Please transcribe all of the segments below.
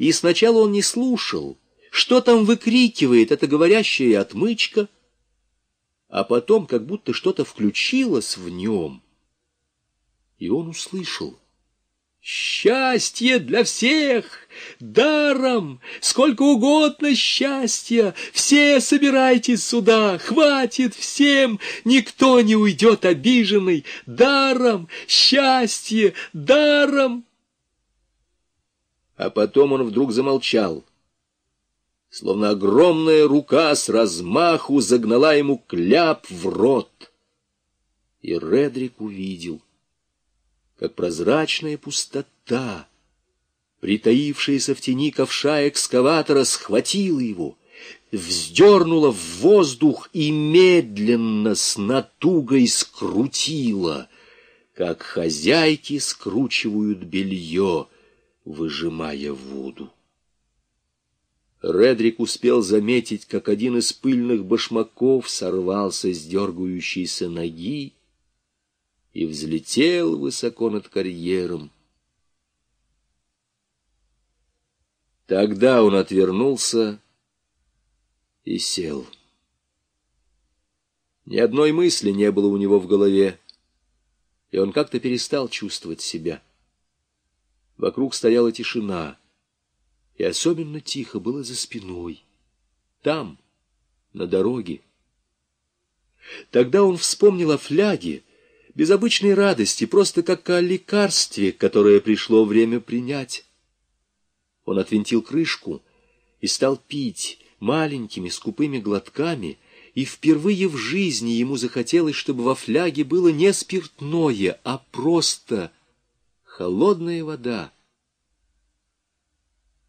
и сначала он не слушал, что там выкрикивает эта говорящая отмычка, а потом как будто что-то включилось в нем, и он услышал. Счастье для всех! Даром! Сколько угодно счастья! Все собирайтесь сюда! Хватит всем! Никто не уйдет обиженный! Даром! Счастье! Даром! А потом он вдруг замолчал. Словно огромная рука с размаху загнала ему кляп в рот. И Редрик увидел — как прозрачная пустота, притаившаяся в тени ковша экскаватора, схватила его, вздернула в воздух и медленно с натугой скрутила, как хозяйки скручивают белье, выжимая воду. Редрик успел заметить, как один из пыльных башмаков сорвался с дергающейся ноги, и взлетел высоко над карьером. Тогда он отвернулся и сел. Ни одной мысли не было у него в голове, и он как-то перестал чувствовать себя. Вокруг стояла тишина, и особенно тихо было за спиной. Там, на дороге. Тогда он вспомнил о фляге, без обычной радости, просто как о лекарстве, которое пришло время принять. Он отвинтил крышку и стал пить маленькими скупыми глотками, и впервые в жизни ему захотелось, чтобы во фляге было не спиртное, а просто холодная вода.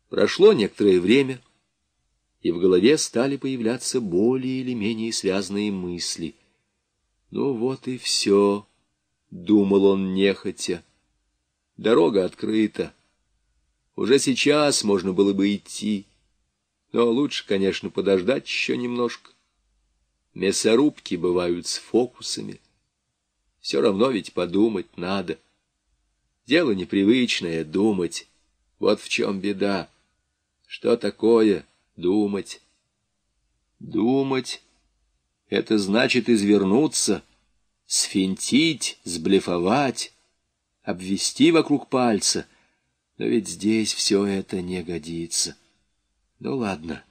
Прошло некоторое время, и в голове стали появляться более или менее связанные мысли. Ну вот и все. — думал он нехотя. Дорога открыта. Уже сейчас можно было бы идти. Но лучше, конечно, подождать еще немножко. Мясорубки бывают с фокусами. Все равно ведь подумать надо. Дело непривычное — думать. Вот в чем беда. Что такое думать? Думать — это значит извернуться — сфинтить, сблефовать, обвести вокруг пальца. Но ведь здесь все это не годится. Ну ладно.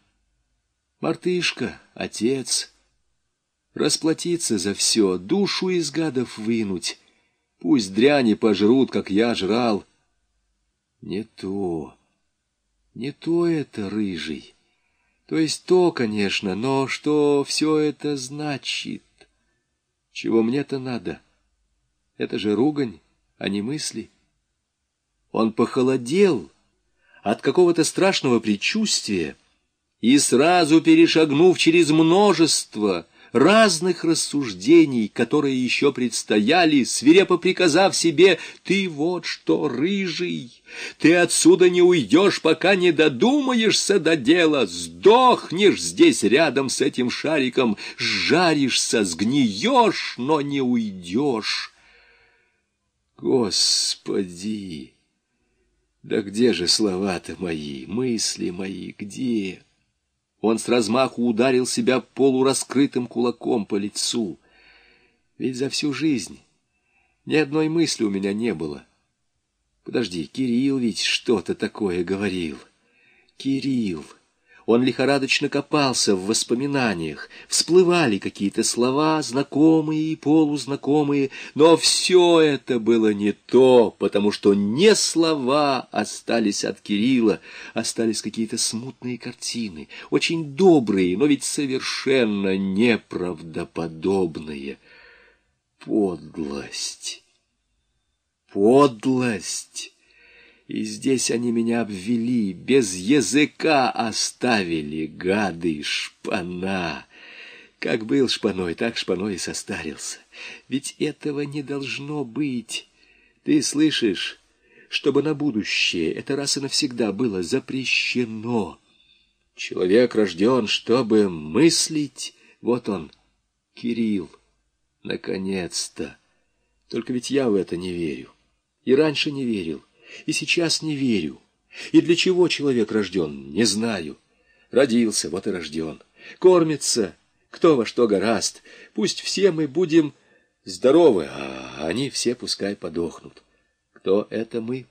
Мартышка, отец, расплатиться за все, душу из гадов вынуть. Пусть дряни пожрут, как я жрал. Не то, не то это, рыжий. То есть то, конечно, но что все это значит? Чего мне-то надо? Это же ругань, а не мысли. Он похолодел от какого-то страшного предчувствия и, сразу перешагнув через множество разных рассуждений, которые еще предстояли, свирепо приказав себе «Ты вот что, рыжий, ты отсюда не уйдешь, пока не додумаешься до дела, сдохнешь здесь рядом с этим шариком, жаришься, сгниешь, но не уйдешь». Господи! Да где же слова-то мои, мысли мои, где? Он с размаху ударил себя полураскрытым кулаком по лицу. Ведь за всю жизнь ни одной мысли у меня не было. Подожди, Кирилл ведь что-то такое говорил. Кирилл... Он лихорадочно копался в воспоминаниях. Всплывали какие-то слова, знакомые и полузнакомые, но все это было не то, потому что не слова остались от Кирилла, остались какие-то смутные картины, очень добрые, но ведь совершенно неправдоподобные. Подлость! Подлость! И здесь они меня обвели, без языка оставили, гады, шпана. Как был шпаной, так шпаной и состарился. Ведь этого не должно быть. Ты слышишь, чтобы на будущее это раз и навсегда было запрещено. Человек рожден, чтобы мыслить. Вот он, Кирилл, наконец-то. Только ведь я в это не верю. И раньше не верил и сейчас не верю. И для чего человек рожден, не знаю. Родился, вот и рожден. Кормится, кто во что гораст. Пусть все мы будем здоровы, а они все пускай подохнут. Кто это мы?